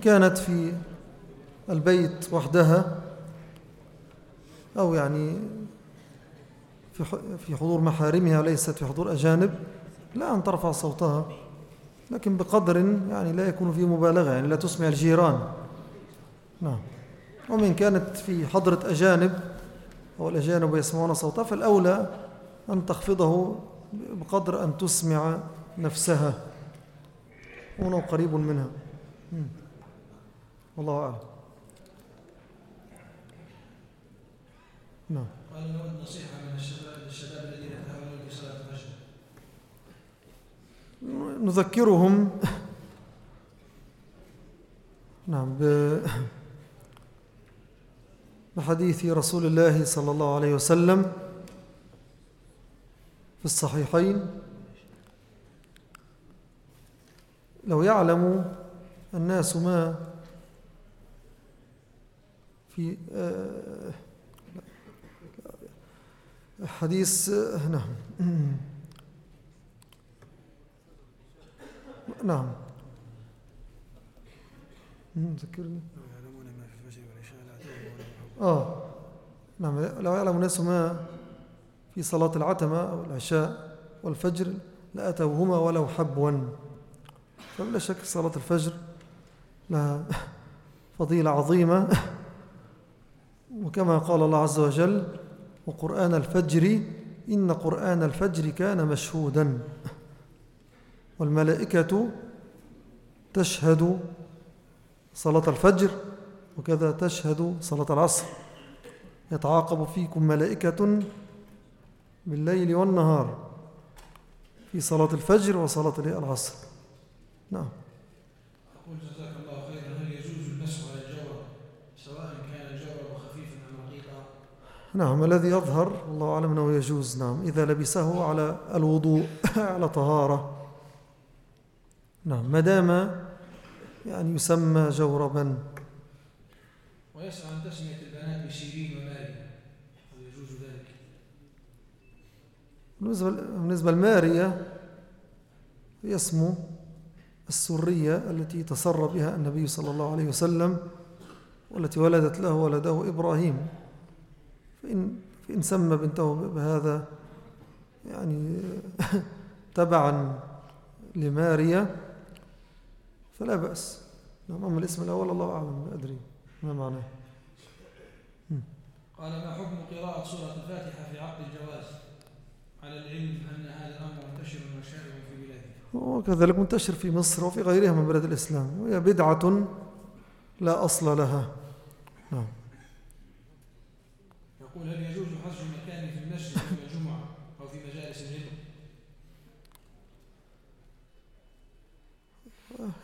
كانت في البيت وحدها أو يعني في حضور محارمها وليست في حضور أجانب لا أن ترفع صوتها لكن بقدر يعني لا يكون فيه مبالغة يعني لا تسمع الجيران. نعم. ومن كانت في حضرة أجانب أو الأجانب يسمعون صوتها فالأولى أن تخفضه بقدر أن تسمع نفسها. ونو قريب منها. والله أعلم. نعم. قال نود نصيحة من الشباب الشباب الذين يتهاونون في صلاة الفجر. نذكرهم. نعم بحديث رسول الله صلى الله عليه وسلم في الصحيحين. لو يعلم الناس ما في آه، حديث آه، نعم. نعم. ذكرني. آه. نعم. لو يعلم الناس ما في صلاة العتمة أو العشاء والفجر لأتوهما ولو حبوا. فبلا شك صلاة الفجر لها فضيلة عظيمة. وكما قال الله عز وجل وقرآن الفجر إن قرآن الفجر كان مشهودا. والملائكة تشهد صلاة الفجر وكذا تشهد صلاة العصر. يتعاقب فيكم ملائكة بالليل والنهار في صلاة الفجر وصلاة العصر. نعم أقول جزاك الله خيرا هل يجوز المسح على الجورب سواء كان الجورب خفيفا أم رقيقا نعم الذي يظهر الله أعلم أنه يجوز نعم إذا لبسه على الوضوء على طهارة. نعم ما دام يعني يسمى جوربا. ويسعى تسمية البنات بسيرين وماريا هل يجوز ذلك. بالنسبة لماريا هي اسمه السرية التي تسر بها النبي صلى الله عليه وسلم والتي ولدت له ولده إبراهيم. فإن, فإن سمى بنته بهذا يعني تبعا لماريا فلا بأس. نعم أما الاسم الأول الله أعلم لا أدري ما معناه. قال ما حكم قراءة سورة الفاتحة في عقد الجواز؟ على العلم أن هذا الأمر منتشر وشائع في بلاده وكذلك منتشر في مصر وفي غيرها من بلاد الإسلام وهي بدعة لا أصل لها. نعم. يقول هل يجوز حجر مكان في المسجد يوم الجمعة أو في مجالس العلم؟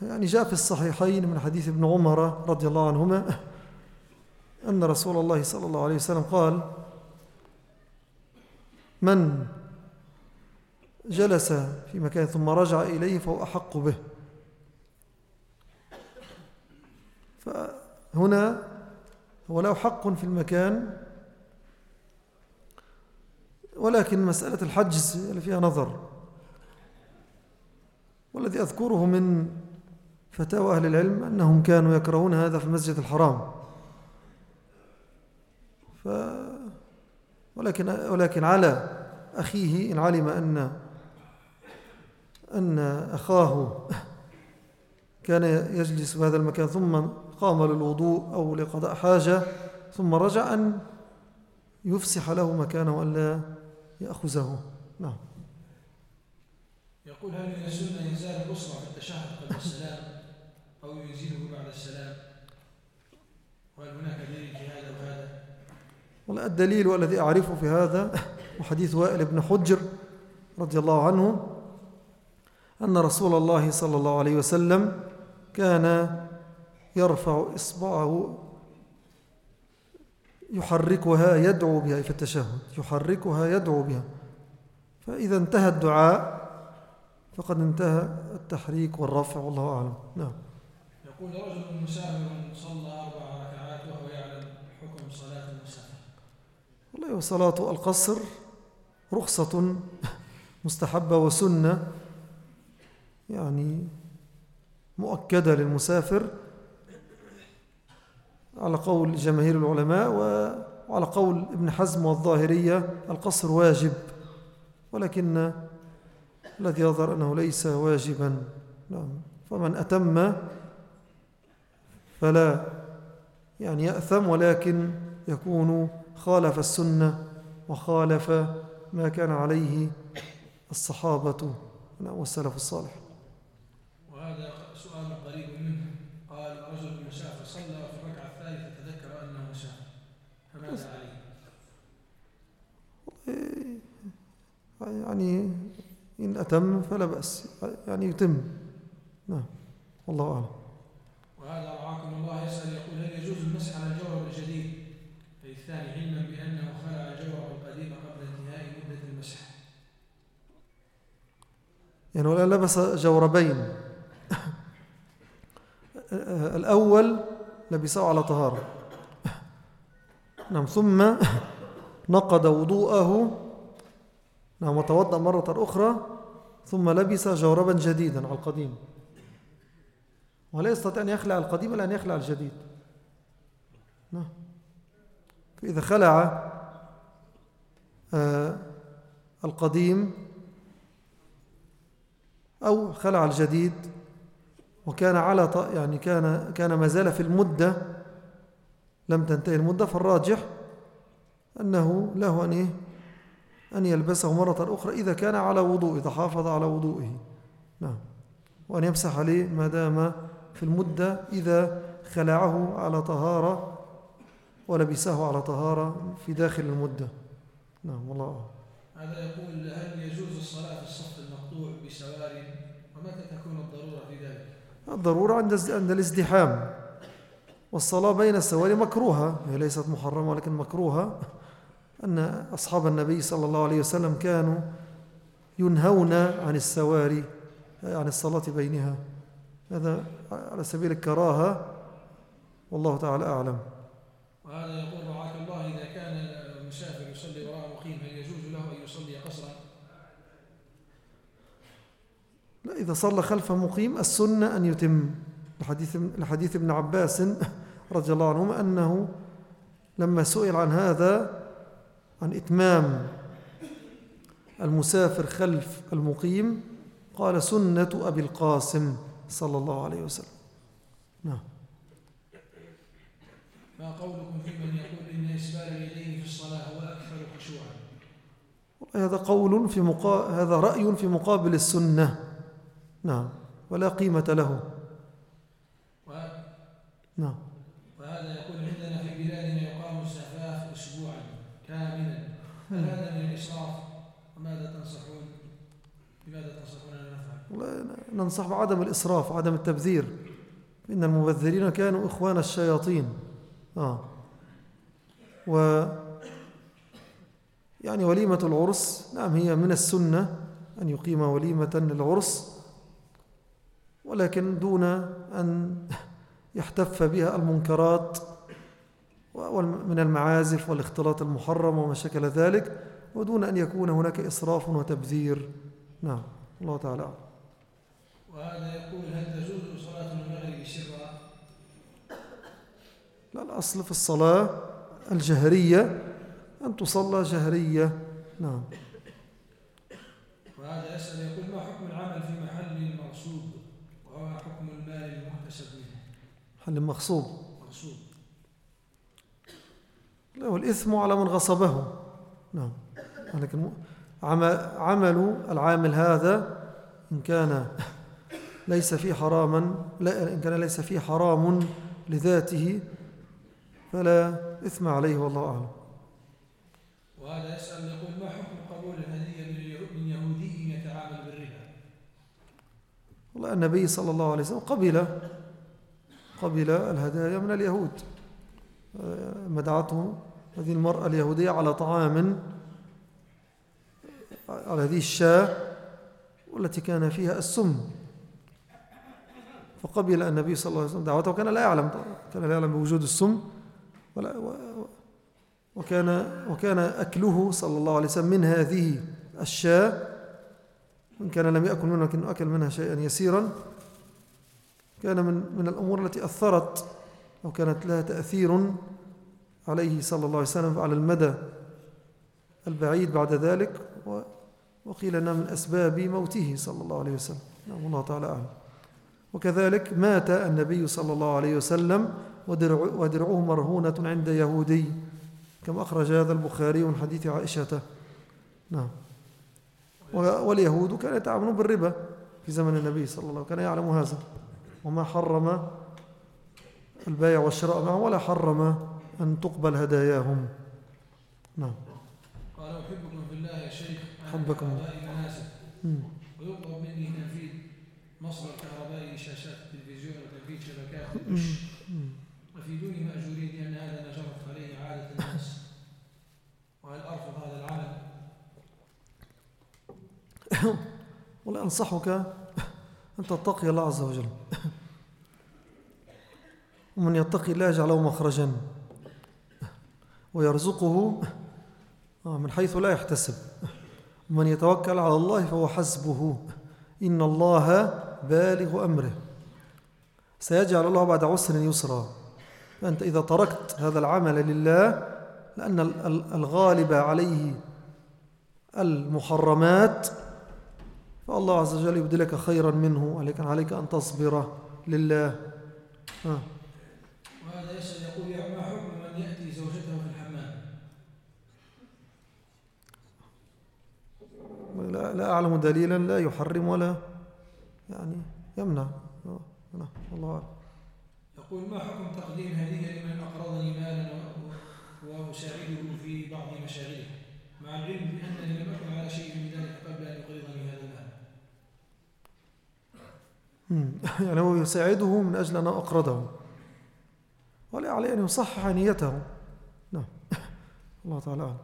يعني جاء في الصحيحين من حديث ابن عمر رضي الله عنهما أن رسول الله صلى الله عليه وسلم قال من جلس في مكان ثم رجع إليه فهو أحق به. فهنا هو له حق في المكان ولكن مسألة الحجز اللي فيها نظر. والذي أذكره من فتاوى أهل العلم أنهم كانوا يكرهون هذا في المسجد الحرام. ف ولكن, ولكن على أخيه إن علم أن أن أخاه كان يجلس في هذا المكان ثم قام للوضوء أو لقضاء حاجة ثم رجع أن يفسح له مكانه ألا يأخذه. نعم. يقول هل من السنة إنزال الأسرة في التشهد قبل السلام أو ينزله بعد السلام؟ وهل هناك دليل في هذا وهذا؟ والله الدليل والذي أعرفه في هذا وحديث وائل بن حجر رضي الله عنه أن رسول الله صلى الله عليه وسلم كان يرفع إصبعه يحركها يدعو بها في التشهد يحركها يدعو بها. فإذا انتهى الدعاء فقد انتهى التحريك والرفع والله أعلم. نعم. يقول رجل مسافر صلى أربع ركعات وهو يعلم حكم صلاة المسافر. والله صلاة القصر رخصة مستحبة وسنة يعني مؤكدة للمسافر. على قول جماهير العلماء وعلى قول ابن حزم والظاهرية القصر واجب ولكن الذي يظهر أنه ليس واجبا. نعم. فمن أتم فلا يعني يأثم ولكن يكون خالف السنة وخالف ما كان عليه الصحابة. والسلف الصالح. وهذا سؤال قريب منه. قال رجل مسافر صلى في الركعة الثالثة تذكر أنه مسافر عليه؟ يعني إن أتم فلا بأس. يعني يتم. نعم. والله أعلم. وهذا رعاكم الله يسأل. يقول هل يجوز المسح على الجوهر الجديد أي الثاني علما بأنه خلع الجوهر القديم قبل انتهاء مدة المسح. يعني ولا لبس جوربين. الأول لبسه على طهارة. نعم ثم نقض وضوءه. نعم وتوضأ مرة أخرى ثم لبس جوربا جديدا على القديم. ولا يستطيع أن يخلع القديم إلا أن يخلع الجديد. نعم. فإذا خلع آه القديم أو خلع الجديد وكان على يعني كان كان ما زال في المدة لم تنتهي المدة فالراجح أنه له أن إيه؟ أن يلبسه مرة أخرى إذا كان على وضوء إذا حافظ على وضوئه. نعم. وأن يمسح عليه ما دام في المدة إذا خلعه على طهارة ولبسه على طهارة في داخل المدة. نعم والله هذا يقول هل يجوز الصلاة في الصف المقطوع بسوار ومتى تكون الضرورة في ذلك؟ الضرورة عند عند الازدحام. والصلاة بين السواري مكروهة هي ليست محرمة ولكن مكروهة أن أصحاب النبي صلى الله عليه وسلم كانوا ينهون عن السواري عن الصلاة بينها. هذا على سبيل الكراهة والله تعالى أعلم. وهذا يقول رعاك الله إذا كان المسافر يصلي وراء مقيم هل يجوز له أن يصلي قصرا؟ لا إذا صلى خلف مقيم السنة أن يتم. لحديث, لحديث ابن عباس رضي الله عنهما أنه لما سئل عن هذا عن إتمام المسافر خلف المقيم قال سنة أبي القاسم صلى الله عليه وسلم. نعم. ما قولكم في من يقول إن إسبال اليدين في الصلاة هو أكثر خشوعا؟ هذا قول في مقا... هذا رأي في مقابل السنة. نعم. ولا قيمة له. و... نعم وهذا يقول عندنا في بلادنا يقام الزفاف أسبوعا كاملا هل هذا من الإسراف وماذا تنصحون؟ بماذا تنصحون أن نفعل؟ ننصح بعدم الإسراف وعدم التبذير. إن المبذرين كانوا إخوان الشياطين. آه. و يعني وليمة العرس نعم هي من السنة أن يقيم وليمة للعرس. ولكن دون أن يحتف بها المنكرات. من المعازف والاختلاط المحرم وما شكل ذلك ودون أن يكون هناك إسراف وتبذير. نعم. الله تعالى وهذا يقول هل تجوز صلاة المغرب سرا لا الأصل في الصلاة الجهرية أن تصلى جهرية. نعم. وهذا يسأل يقول ما حكم العمل في محل المغصوب؟ وهو حكم المال المكتسب منه. محل مغصوب. مغصوب. لا والإثم على من غصبه نعم. لكن عمل العامل هذا إن كان ليس فيه حراما لا إن كان ليس فيه حرام لذاته فلا إثم عليه والله أعلم. وهذا يسأل يقول ما حكم قبول الهدية من يهودي يتعامل بالربا؟ والله النبي صلى الله عليه وسلم قبل قبل الهدايا من اليهود. مدعته هذه المرأة اليهودية على طعام على هذه الشاة والتي كان فيها السم. فقبل النبي صلى الله عليه وسلم دعوته وكان لا يعلم كان لا يعلم بوجود السم وكان وكان أكله صلى الله عليه وسلم من هذه الشاة. إن كان لم يأكل منها لكنه أكل منها شيئا يسيرا. كان من من الأمور التي أثرت أو كانت لها تأثير عليه صلى الله عليه وسلم على المدى البعيد بعد ذلك وقيل أنها من أسباب موته صلى الله عليه وسلم. نعم الله تعالى أعلم. وكذلك مات النبي صلى الله عليه وسلم ودرعه مرهونة عند يهودي كما أخرج هذا البخاري من حديث عائشة. نعم. واليهود كانوا يتعاملون بالربا في زمن النبي صلى الله عليه وسلم كان يعلم هذا. وما حرم البيع والشراء معه ولا حرم أن تقبل هداياهم. نعم. قال أحبكم في الله يا شيخ. أحبكم. ويطلب مني تنفيذ مصدر كهربائي لشاشات التلفزيون وتنفيذ شبكات الدش أفيدوني مأجورين لأن هذا ما جرت عليه عادة الناس. وهل أرفض هذا العمل؟ ولا أنصحك أن تتقي الله عز وجل. ومن يتقي الله يجعله مخرجا. ويرزقه من حيث لا يحتسب. ومن يتوكل على الله فهو حسبه. إن الله بالغ أمره. سيجعل الله بعد عسر يسرا. فأنت إذا تركت هذا العمل لله لأن الغالب عليه المحرمات فالله عز وجل يبدلك خيرا منه عليك عليك أن تصبر لله. آه. وهذا يسأل يقول ما حكم من يأتي زوجته في الحمام لا, لا أعلم دليلا لا يحرم ولا يعني يمنع. الله أعلم. يقول ما حكم تقديم هدية لمن أقرضني مالا وأساعده في بعض مشاغله مع العلم بأنني لم أكن على شيء من ذلك قبل أن يقرضني هذا المال. يعني هو يساعده من أجل أن أقرضه. ولا عليه أن يصحح نيته. نعم. الله تعالى أعلم.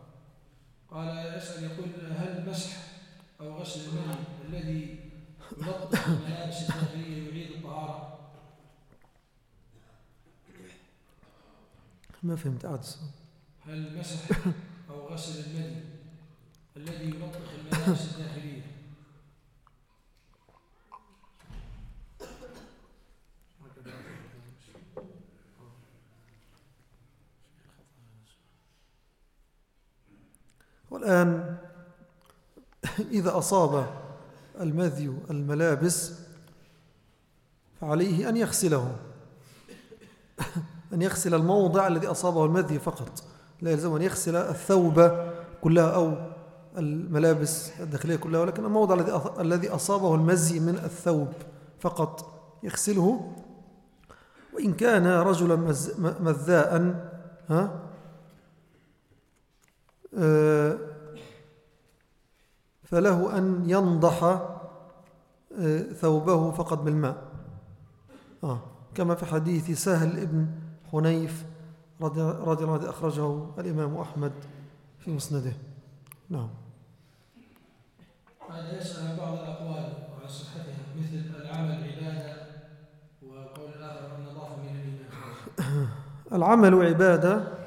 قال يسأل يقول هل مسح أو غسل المني الذي يلطف الملابس الداخلية يعيد الطهارة. ما فهمت عاد هل مسح أو غسل المني الذي يلطخ الملابس الداخلية؟ والآن إذا أصاب المذي الملابس فعليه أن يغسله أن يغسل الموضع الذي أصابه المذي فقط. لا يلزم أن يغسل الثوب كلها أو الملابس الداخلية كلها ولكن الموضع الذي أصابه المزي من الثوب فقط يغسله. وإن كان رجلا مذاء ها؟ آه، فله أن ينضح آه، ثوبه فقط بالماء. آه كما في حديث سهل ابن حنيف رضي الله عنه أخرجه الإمام أحمد في مسنده. نعم. هذا يسأل بعض الأقوال وعن صحتها مثل العمل عبادة وقول الآخر النظافة من الإيمان العمل عبادة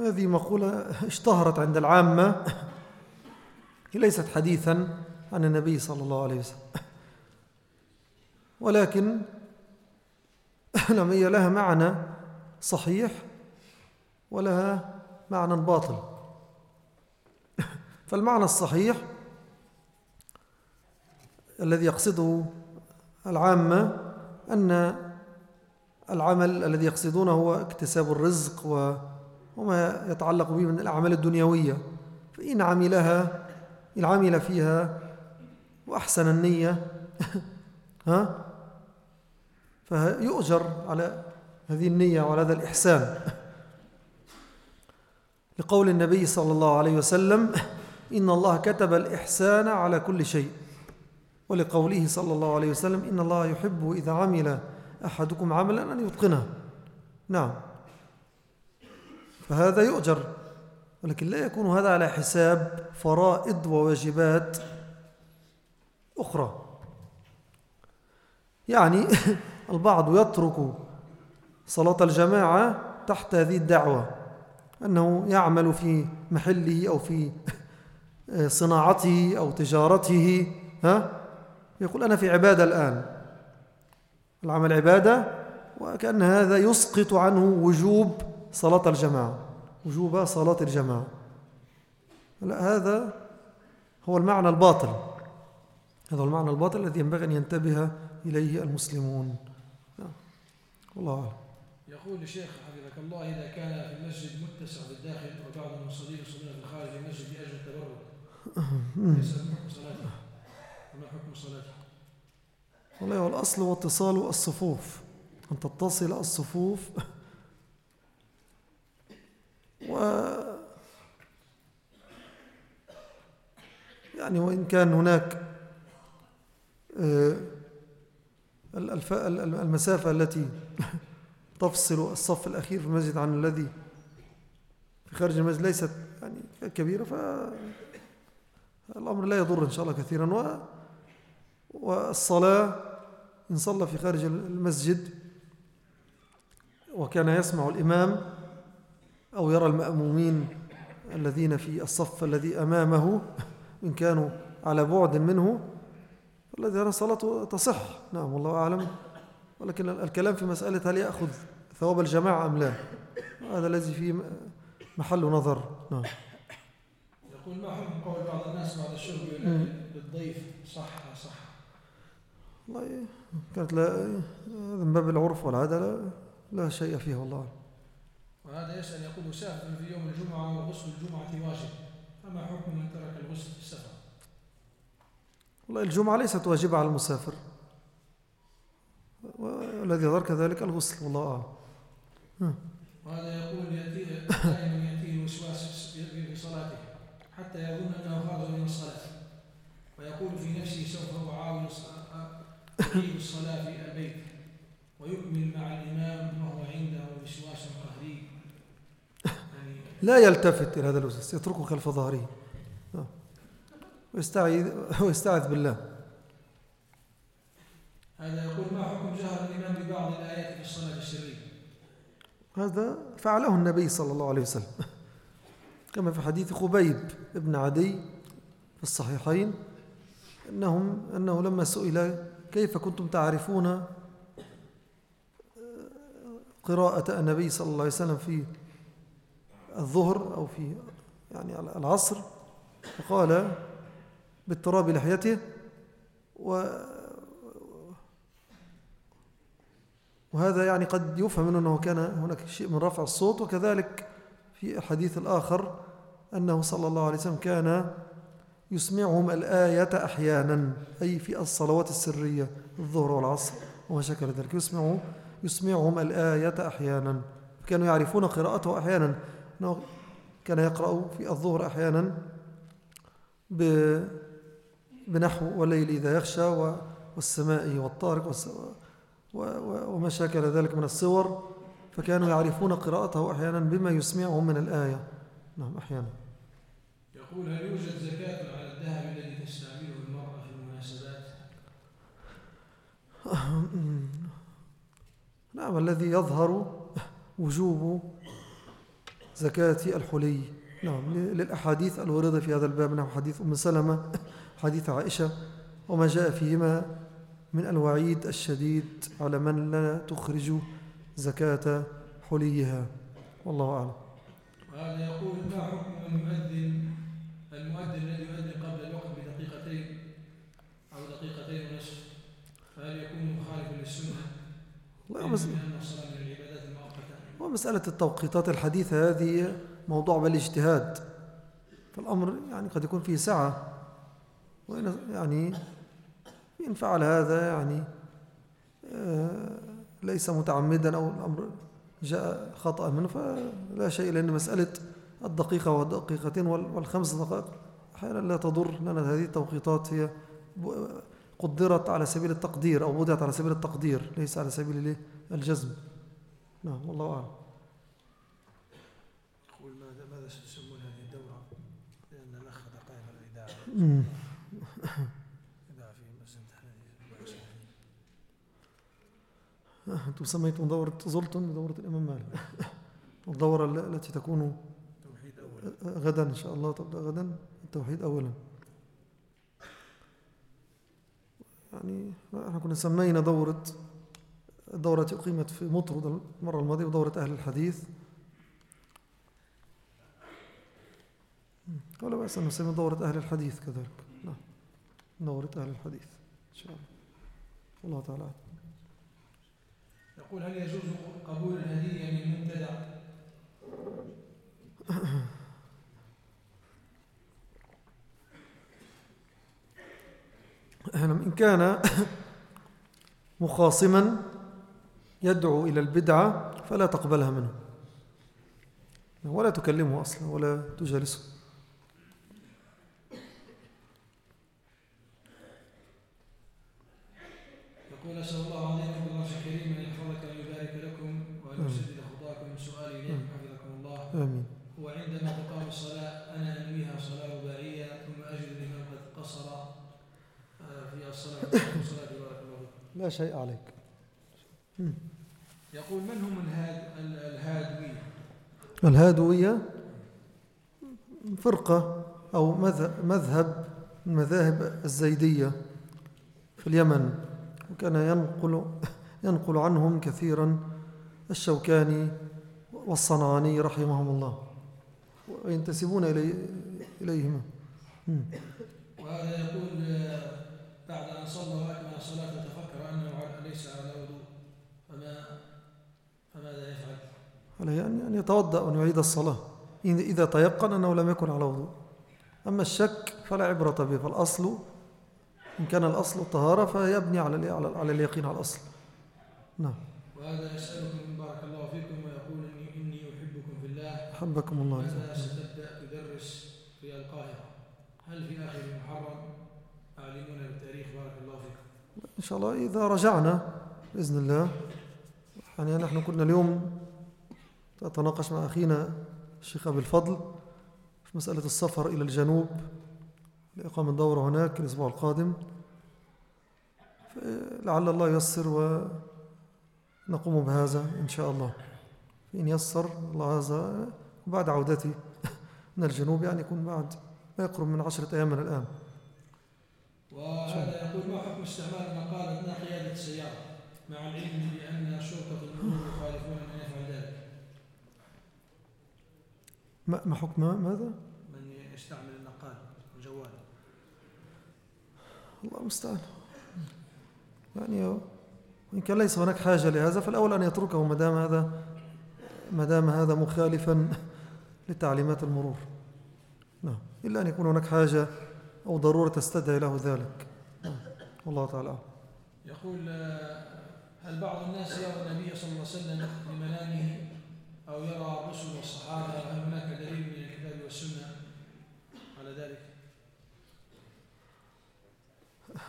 هذه مقولة اشتهرت عند العامة ليست حديثا عن النبي صلى الله عليه وسلم. ولكن هي لها معنى صحيح ولها معنى باطل. فالمعنى الصحيح الذي يقصده العامة أن العمل الذي يقصدونه هو اكتساب الرزق وما يتعلق به من الأعمال الدنيوية. فإن عملها إن عمل فيها وأحسن النية ها؟ فيؤجر على هذه النية وعلى هذا الإحسان. لقول النبي صلى الله عليه وسلم إن الله كتب الإحسان على كل شيء. ولقوله صلى الله عليه وسلم إن الله يحب إذا عمل أحدكم عملا أن يتقنه. نعم. فهذا يؤجر ولكن لا يكون هذا على حساب فرائض وواجبات أخرى. يعني البعض يترك صلاة الجماعة تحت هذه الدعوة أنه يعمل في محله أو في صناعته أو تجارته ها؟ يقول أنا في عبادة الآن. العمل عبادة وكأن هذا يسقط عنه وجوب صلاة الجماعة. وجوب صلاة الجماعة. لا هذا هو المعنى الباطل. هذا هو المعنى الباطل الذي ينبغي أن ينتبه إليه المسلمون. والله أعلم. يقول الشيخ حفظك الله إذا كان في المسجد متسع بالداخل وبعض المصلين يصلون في خارج المسجد لأجل التبرد يسأل حكم صلاته. وما حكم صلاته؟ والله هو الأصل هو اتصال الصفوف. أن تتصل الصفوف و يعني وإن كان هناك آه، المسافة التي تفصل الصف الأخير في المسجد عن الذي في خارج المسجد ليست يعني كبيرة فالأمر لا يضر إن شاء الله كثيرا. و والصلاة إن صلى في خارج المسجد وكان يسمع الإمام أو يرى المأمومين الذين في الصف الذي أمامه إن كانوا على بعد منه الذي يرى صلاته تصح. نعم والله أعلم. ولكن الكلام في مسألة هل يأخذ ثواب الجماعة أم لا؟ هذا الذي فيه محل نظر. نعم. يقول ما حكم قول بعض الناس بعد الشرب للضيف صح صح. والله كانت لا هذا من باب العرف والعادة لا, لا شيء فيها والله وهذا يسأل يقول سافر في يوم الجمعة وغسل الجمعة واجب. فما حكم من ترك الغسل في السفر؟ والله الجمعة ليست واجبة على المسافر. والذي يظهر كذلك الغسل والله أعلم. وهذا يقول يأتي دائما يأتيه وسواس في صلاته حتى يظن أنه خرج من الصلاة ويقول في نفسه سوف أعاون أقيم الصلاة في البيت ويكمل مع الإمام وهو عنده وسواس قهري يعني لا يلتفت إلى هذا الوسواس يتركه خلف ظهره. ويستعيذ, ويستعذ بالله. هذا يقول ما حكم جهر الإمام ببعض الآيات في الصلاة السرية هذا فعله النبي صلى الله عليه وسلم. كما في حديث خبيب ابن عدي في الصحيحين أنهم أنه لما سئل كيف كنتم تعرفون قراءة النبي صلى الله عليه وسلم في الظهر أو في يعني العصر فقال باضطراب لحيته و وهذا يعني قد يفهم منه أنه كان هناك شيء من رفع الصوت وكذلك في الحديث الآخر أنه صلى الله عليه وسلم كان يسمعهم الآية أحيانا أي في الصلوات السرية الظهر والعصر وما شكل ذلك يسمعهم, يسمعهم الآية أحيانا كانوا يعرفون قراءته أحيانا. أنه كان يقرأ في الظهر أحيانا بنحو والليل إذا يخشى والسماء والطارق وما شاكل ذلك من الصور فكانوا يعرفون قراءته أحيانا بما يسمعهم من الآية. نعم أحيانا. يقول هل يوجد زكاة على الذهب الذي تستعمله المرأة في المناسبات؟ نعم الذي يظهر وجوب زكاة الحلي. نعم للأحاديث الواردة في هذا الباب. نعم حديث أم سلمة حديث عائشة وما جاء فيهما من الوعيد الشديد على من لا تخرج زكاة حليها. والله أعلم. وهذا يقول ما حكم المؤذن المؤذن الذي يؤذن قبل الوقت بدقيقتين أو دقيقتين ونصف؟ فهل يكون مخالفا للسنة؟ ومسألة التوقيتات الحديثة هذه موضوع بالاجتهاد فالأمر يعني قد يكون فيه سعة. وإن يعني إن فعل هذا يعني آه، ليس متعمدا أو الأمر جاء خطأ منه فلا شيء لأن مسألة الدقيقة والدقيقتين والخمس دقائق أحيانا لا تضر لأن هذه التوقيتات هي قدرت على سبيل التقدير أو وضعت على سبيل التقدير ليس على سبيل الجزم. نعم والله أعلم. يقول ماذا ماذا ستسمون هذه الدورة؟ لأن الأخ دقائق الإذاعة. أنتم سميتم دورة زلطن بدورة الإمام مالك. الدورة التي تكون غدا إن شاء الله تبدأ غدا التوحيد أولا. يعني إحنا كنا سمينا دورة الدورة التي أقيمت في مطرد المرة الماضية ودورة أهل الحديث. ولا بأس أن نسمي دورة أهل الحديث كذلك. نعم دورة أهل الحديث إن شاء الله. الله تعالى يقول هل يجوز قبول الهدية من مبتدع إن كان مخاصما يدعو إلى البدعة فلا تقبلها منه. ولا تكلمه أصلا ولا تجالسه. يقول أسأل الله عليكم بالله الكريم أن يحفظك ويبارك لكم وأن يسدد خطاكم سؤالي إليكم حفظكم الله. آمين. وعندما تقام الصلاة أنا أنويها صلاة رباعية ثم أجد الإمام قد قصر آه، في الصلاة. الصلاة الله. لا شيء عليك. يقول من هم الهاد ال- الهادوية؟ الهادوية؟ فرقة أو مذ- مذهب من مذاهب الزيدية في اليمن وكان ينقل ينقل عنهم كثيرا الشوكاني والصنعاني رحمهم الله. وينتسبون إلي إليهما. وهذا يقول بعد أن صلى وأكمل الصلاة تفكر أنه على- ليس على وضوء فما فماذا يفعل؟ عليه أن يتوضأ وأن يعيد الصلاة. إذا تيقن أنه لم يكن على وضوء. أما الشك فلا عبرة به فالأصل إن كان الأصل الطهارة فيبني على على اليقين على الأصل. نعم. وهذا يسألكم بارك الله فيكم ويقول إني, إني أحبكم في الله. حبكم الله. متى ستبدأ تدرس في القاهرة؟ هل في آخر محرم؟ أعلمونا بالتاريخ. بارك الله فيكم. إن شاء الله إذا رجعنا بإذن الله. يعني نحن كنا اليوم نتناقش مع أخينا الشيخ أبي الفضل في مسألة السفر إلى الجنوب لإقامة دورة هناك الأسبوع القادم. لعل الله ييسر ونقوم بهذا إن شاء الله. إن يسر الله هذا بعد عودتي من الجنوب يعني يكون بعد ما يقرب من عشرة أيام من الآن. وهذا يقول ما حكم استعمال أثناء قيادة السيارة مع العلم بأن شرطة المرور يخالفون من يفعل ذلك ما ما حكم ماذا؟ من يستعمل النقال الجوال الله المستعان يعني وإن كان ليس هناك حاجة لهذا فالأول أن يتركه ما دام هذا ما دام هذا مخالفا لتعليمات المرور نعم إلا أن يكون هناك حاجة أو ضرورة تستدعي له ذلك نعم. والله تعالى. يقول آه، هل بعض الناس يرى النبي صلى الله عليه وسلم بمنامه أو يرى الرسل والصحابة هل هناك دليل من الكتاب والسنة على ذلك؟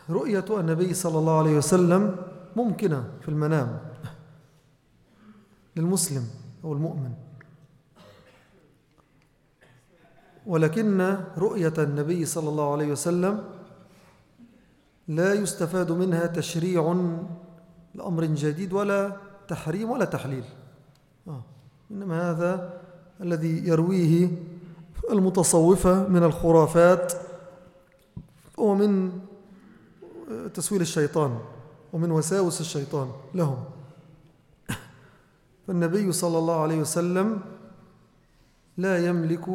رؤية النبي صلى الله عليه وسلم ممكنة في المنام للمسلم أو المؤمن ولكن رؤية النبي صلى الله عليه وسلم لا يستفاد منها تشريع لأمر جديد ولا تحريم ولا تحليل آه. إنما هذا الذي يرويه المتصوفة من الخرافات ومن تسويل الشيطان ومن وساوس الشيطان لهم. فالنبي صلى الله عليه وسلم لا يملك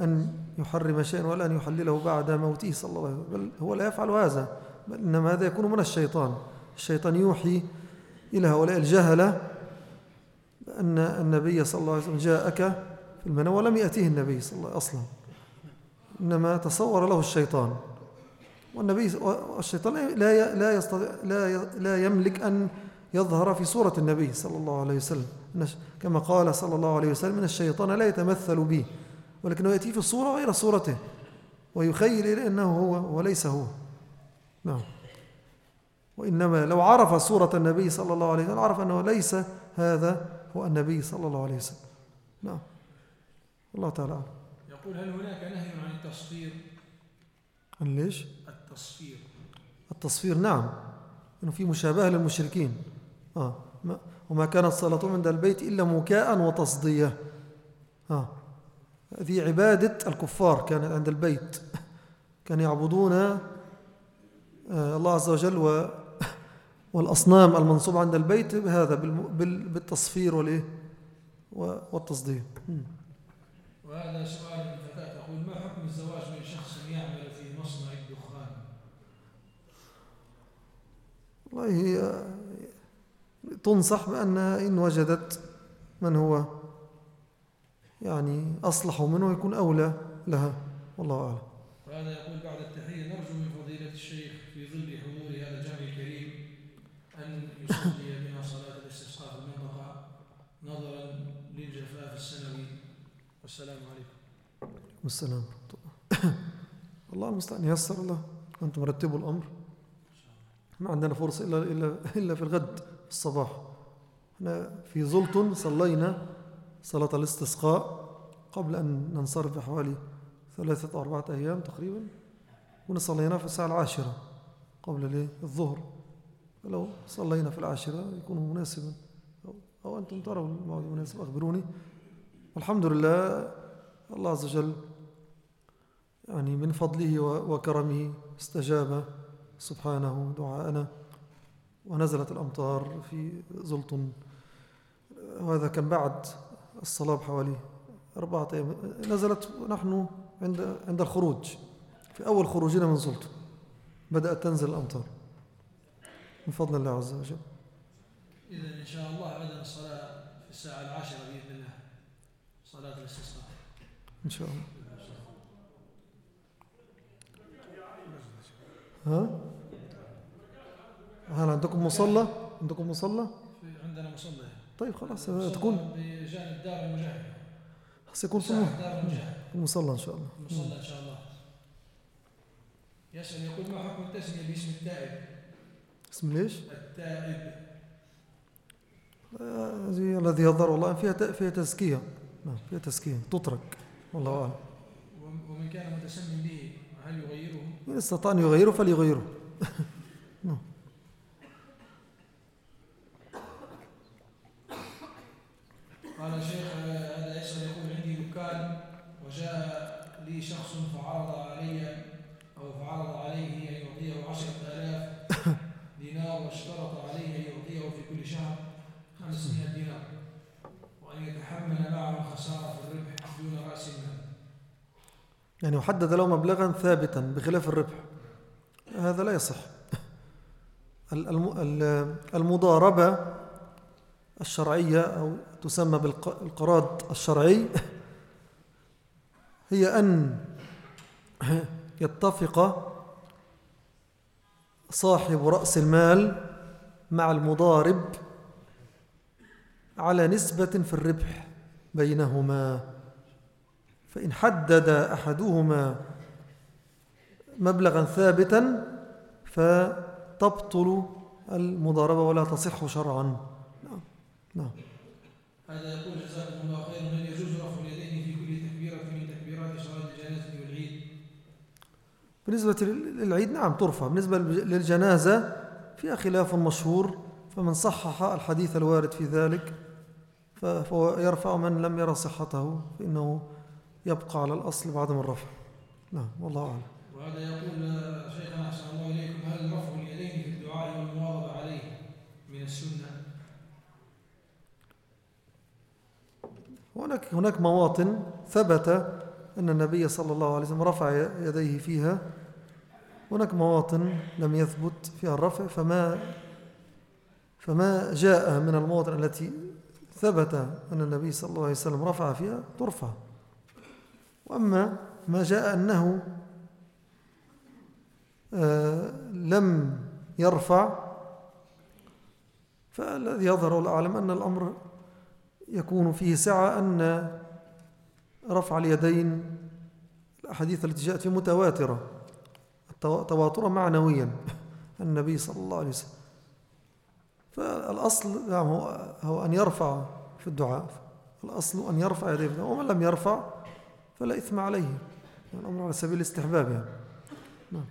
أن يحرم شيئا ولا أن يحلله بعد موته صلى الله عليه وسلم بل هو لا يفعل هذا بل إنما هذا يكون من الشيطان. الشيطان يوحي إلى هؤلاء الجهلة أن النبي صلى الله عليه وسلم جاءك في المنام ولم يأتيه النبي صلى الله عليه وسلم. أصلا إنما تصور له الشيطان. والنبي والشيطان لا لا يستطيع لا لا يملك أن يظهر في صورة النبي صلى الله عليه وسلم. كما قال صلى الله عليه وسلم إن الشيطان لا يتمثل بي ولكنه يأتي في صوره غير صورته ويخيل إلى إنه هو وليس هو. نعم. وإنما لو عرف صورة النبي صلى الله عليه وسلم عرف أنه ليس هذا هو النبي صلى الله عليه وسلم. نعم. الله تعالى أعلم. يقول هل هناك نهي عن التصفير؟ عن ليش؟ التصفير. التصفير نعم. إنه في مشابهة للمشركين. آه. ما وما كانت صلاتهم عند البيت إلا مكاء وتصدية. آه. هذه عبادة الكفار كانت عند البيت. كانوا يعبدون آه الله عز وجل و والأصنام المنصوبة عند البيت بهذا بالتصفير والإيه؟ والتصديق. وهذا سؤال من فتاة تقول ما حكم الزواج من شخص يعمل في مصنع الدخان؟ والله هي تنصح بأنها إن وجدت من هو يعني أصلح منه يكون أولى لها. والله أعلم. وهذا يقول بعد التحية نرجو من فضيلة الشيخ في ظل حضور هذا يصلي بنا صلاة الاستسقاء في المنطقة نظرا للجفاف السنوي. والسلام عليكم. وعليكم السلام الله. المستعان. يسر الله. أنتم رتبوا الأمر. ما عندنا فرصة إلا, إلا, إلا في الغد الصباح. إحنا في زلطن صلينا صلاة الاستسقاء قبل أن ننصرف بحوالي ثلاثة أو أربعة أيام تقريبا ونصلينا في الساعة العاشرة قبل الظهر. فلو صلينا في العاشرة يكون مناسبا أو أنتم تروا الموعد مناسب أخبروني. والحمد لله الله عز وجل يعني من فضله وكرمه استجاب سبحانه دعاءنا. ونزلت الأمطار في زلطن. وهذا كان بعد الصلاة بحوالي أربعة أيام. نزلت ونحن عند عند الخروج. في أول خروجنا من زلطن بدأت تنزل الأمطار. من فضل الله عز وجل. إذا إن شاء الله بدأ الصلاة في الساعة العاشرة بإذن الله. صلاة الاستسقاء. إن شاء الله. ها؟ هل عندكم مصلى؟ عندكم مصلى؟ عندنا مصلى. طيب خلاص تكون. بجانب دار المجاهد. سيكون في المصلى إن شاء الله. المصلى إن شاء الله. يسأل يقول ما حكم التسمية باسم التائب؟ اسم ليش؟ التائب. هذه الذي يظهر والله فيها فيها تزكية. نعم فيها تزكية. تترك. والله أعلم. ومن كان متسمي به هل يغيره؟ إن استطاع أن يغيره فليغيره. نعم. قال شيخ هذا يسأل يقول عندي دكان وجاء لي شخص فعرض علي أو فعرض عليه أن يعطيه عشرة آلاف دينار واشترط عليه أن يعطيه في كل شهر خمسمائة دينار وأن يتحمل معه الخسارة في الربح دون رأس المال يعني وحدد له مبلغا ثابتا بخلاف الربح. هذا لا يصح. المضاربة الشرعية أو تسمى بالقراض الشرعي هي أن يتفق صاحب رأس المال مع المضارب على نسبة في الربح بينهما. فإن حدد أحدهما مبلغا ثابتا فتبطل المضاربة ولا تصح شرعا. نعم. نعم. هذا يقول جزاكم الله خيرا. هل يجوز رفع اليدين في كل تكبيرة من تكبيرات صلاة الجنازة والعيد؟ بالنسبة للعيد نعم ترفع. بالنسبة للجنازة فيها خلاف مشهور. فمن صحح الحديث الوارد في ذلك فهو يرفع من لم يرى صحته فإنه يبقى على الأصل بعدم الرفع. نعم والله أعلم. وهذا يقول شيخنا أحسن الله إليكم هل رفع اليدين في الدعاء والمواظبة عليه من السنة؟ هناك هناك مواطن ثبت أن النبي صلى الله عليه وسلم رفع يديه فيها. هناك مواطن لم يثبت فيها الرفع فما فما جاء من المواطن التي ثبت أن النبي صلى الله عليه وسلم رفع فيها ترفع. وأما ما جاء أنه آه، لم يرفع فالذي يظهر الأعلم أن الأمر يكون فيه سعة أن رفع اليدين الأحاديث التي جاءت متواترة تواترا معنويا النبي صلى الله عليه وسلم. فالأصل نعم هو, هو أن يرفع في الدعاء الأصل أن يرفع يديه ومن لم يرفع فلا إثم عليه. يعني الأمر على سبيل الاستحباب يعني. نعم.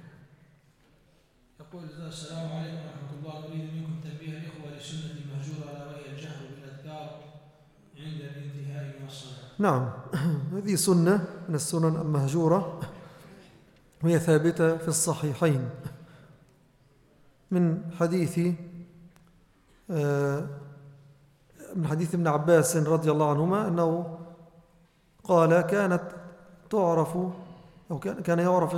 يقول السلام عليكم ورحمة الله. نريد منكم تنبيه الإخوة لسنة المهجورة على وهي الجهر بالأذكار عند الانتهاء من الصلاة. نعم. هذه سنة من السنن المهجورة وهي ثابتة في الصحيحين. من حديث آه، من حديث ابن عباس رضي الله عنهما أنه قال كانت تعرف أو كان يعرف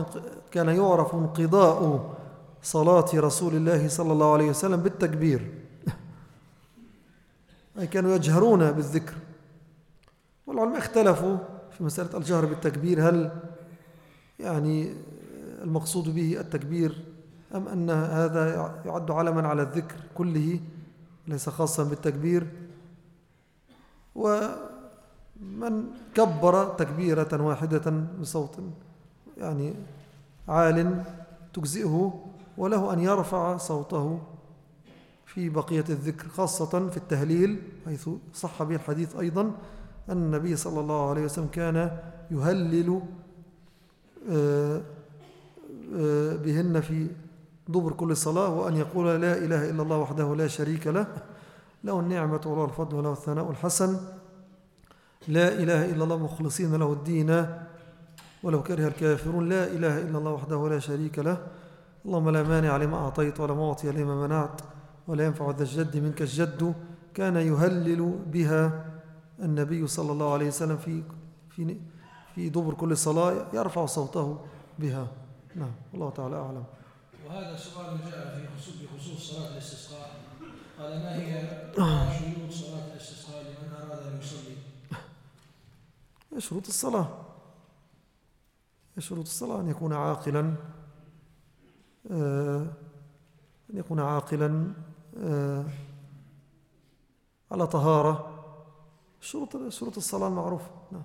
كان يعرف انقضاء صلاة رسول الله صلى الله عليه وسلم بالتكبير. أي كانوا يجهرون بالذكر. والعلماء اختلفوا في مسألة الجهر بالتكبير هل يعني المقصود به التكبير أم أن هذا يعد علما على الذكر كله ليس خاصا بالتكبير؟ ومن كبر تكبيرة واحدة بصوت يعني عال تجزئه وله أن يرفع صوته في بقية الذكر خاصة في التهليل حيث صح به الحديث أيضا أن النبي صلى الله عليه وسلم كان يهلل آه، آه، بهن في دبر كل صلاة وأن يقول لا إله إلا الله وحده لا شريك له له النعمة وله الفضل وله الثناء الحسن. لا إله إلا الله مخلصين له الدين ولو كره الكافرون لا إله إلا الله وحده لا شريك له. اللهم لا مانع لما أعطيت ولا معطي لما منعت ولا ينفع ذا الجد منك الجد. كان يهلل بها النبي صلى الله عليه وسلم في في في دبر كل صلاة يرفع صوته بها. نعم والله تعالى أعلم. وهذا سؤال جاء في خصوص بخصوص صلاة الاستسقاء. قال ما هي شروط صلاة الاستسقاء لمن أراد أن يصلي؟ شروط الصلاة. شروط الصلاة أن يكون عاقلا آه، أن يكون عاقلا آه، على طهارة. شروط شروط الصلاة المعروفة نعم.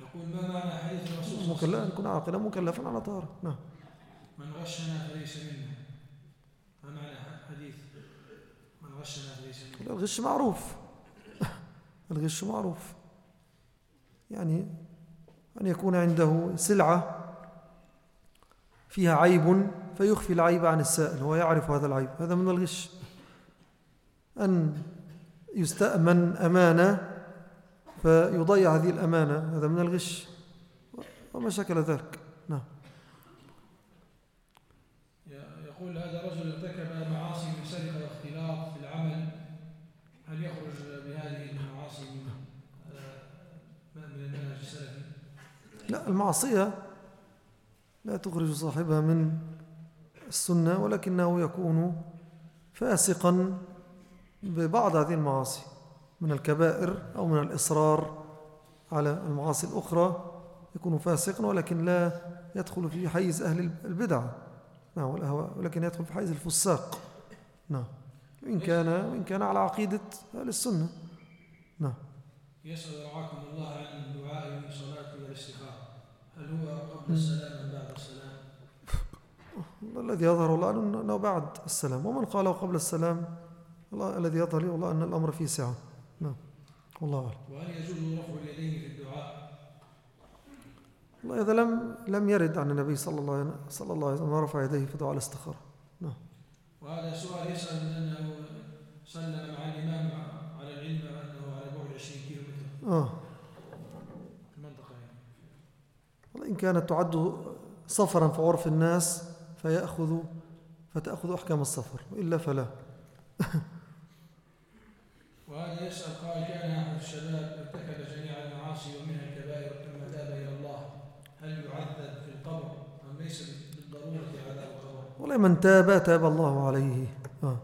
يقول ما معنى حديث الرسول صلى الله عليه مكلف وسلم؟ يكون عاقلا مكلفا على طهارة. نعم. من غشنا فليس منا ما معنى حديث؟ من غشنا فليس منا الغش معروف. الغش معروف. يعني أن يكون عنده سلعة فيها عيب فيخفي العيب عن السائل هو يعرف هذا العيب. هذا من الغش. أن يستأمن أمانة فيضيع هذه الأمانة هذا من الغش. وما شكل ذلك نعم يقول هذا رجل ارتكب معاصي من سرقة واختلاط في العمل هل يخرج بهذه المعاصي من من المنهج السلفي؟ لا المعصية لا تخرج صاحبها من السنة ولكنه يكون فاسقا ببعض هذه المعاصي من الكبائر أو من الإصرار على المعاصي الأخرى يكون فاسقا ولكن لا يدخل في حيز أهل البدع. نعم والأهواء ولكن يدخل في حيز الفساق. نعم. وإن كان, وإن كان على عقيدة أهل السنة. نعم. يسأل رعاكم الله عن الدعاء من صلاة والاستخارة هل هو قبل السلام أم بعد السلام؟ الذي يظهر الله أنه بعد السلام. ومن قاله قبل السلام؟ الله الذي يظهر لي والله أن الأمر فيه سعة. نعم. والله أعلم. وهل يجوز رفع اليدين في الدعاء؟ والله هذا لم لم يرد عن النبي صلى الله عليه صلى الله عليه وسلم رفع يديه في دعاء الاستخارة نعم. وهذا سؤال يسأل من أنه سلم مع الإمام على العلم أنه على بعد 20 كيلو متر آه في المنطقة يعني. والله إن كانت تعد سفرا في عرف الناس فيأخذ فتأخذ أحكام السفر وإلا فلا. وهذا يسأل قال كان أحد الشباب ارتكب جميع المعاصي ومنها الكبائر ثم تاب إلى الله. هل يعذب في القبر أم ليس بالضرورة عذاب القبر؟ والله من تاب تاب الله عليه. آه.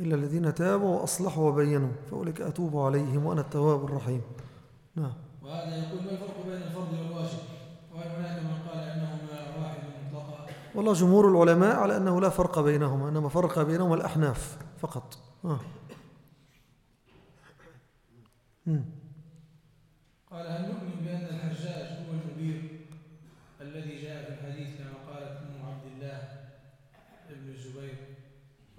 إلا الذين تابوا وأصلحوا وبينوا فأولئك أتوب عليهم وأنا التواب الرحيم. نعم. وهذا يقول ما الفرق بين الفرض والله جمهور العلماء على أنه لا فرق بينهما إنما فرق بينهما الأحناف فقط. آه. قال هل نؤمن بأن الحجاج هو المدير الذي جاء في الحديث كما قالت أم عبد الله ابن الزبير؟